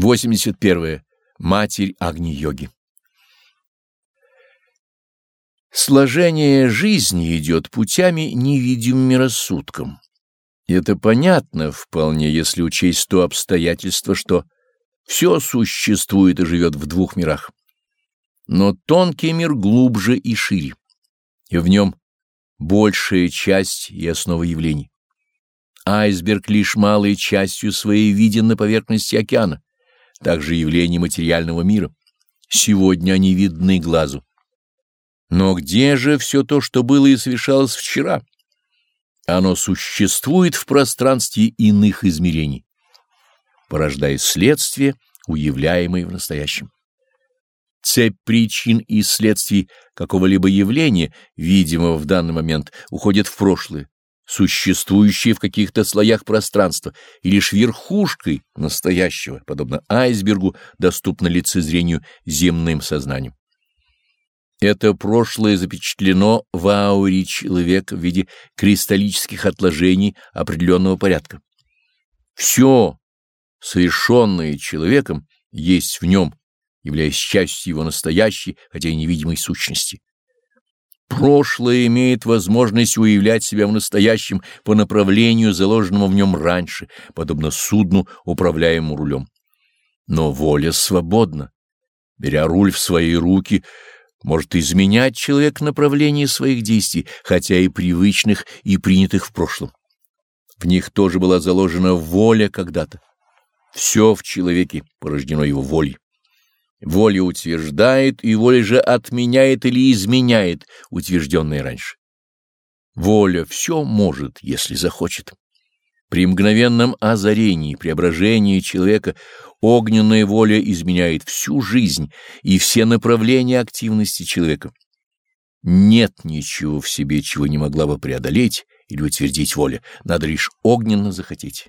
81. Матерь Агни-йоги Сложение жизни идет путями, невидимыми рассудком. Это понятно вполне, если учесть то обстоятельство, что все существует и живет в двух мирах. Но тонкий мир глубже и шире, и в нем большая часть и основа явлений. Айсберг лишь малой частью своей виден на поверхности океана также явления материального мира. Сегодня они видны глазу. Но где же все то, что было и совершалось вчера? Оно существует в пространстве иных измерений, порождая следствие, уявляемое в настоящем. Цепь причин и следствий какого-либо явления, видимого в данный момент, уходит в прошлое, существующие в каких-то слоях пространства, и лишь верхушкой настоящего, подобно айсбергу, доступно лицезрению земным сознанием. Это прошлое запечатлено в ауре человека в виде кристаллических отложений определенного порядка. Все, совершенное человеком, есть в нем, являясь частью его настоящей, хотя и невидимой сущности. Прошлое имеет возможность уявлять себя в настоящем по направлению, заложенному в нем раньше, подобно судну, управляемому рулем. Но воля свободна. Беря руль в свои руки, может изменять человек направление своих действий, хотя и привычных и принятых в прошлом. В них тоже была заложена воля когда-то. Все в человеке порождено его волей. Воля утверждает, и воля же отменяет или изменяет утвержденное раньше. Воля все может, если захочет. При мгновенном озарении, преображении человека огненная воля изменяет всю жизнь и все направления активности человека. Нет ничего в себе, чего не могла бы преодолеть или утвердить воля, надо лишь огненно захотеть.